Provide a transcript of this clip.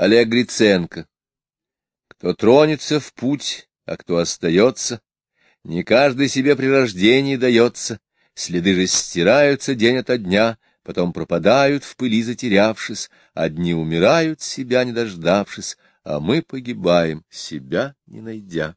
Олег Гриценко. Кто тронется в путь, а кто остается, не каждый себе при рождении дается, следы же стираются день ото дня, потом пропадают в пыли затерявшись, одни умирают, себя не дождавшись, а мы погибаем, себя не найдя.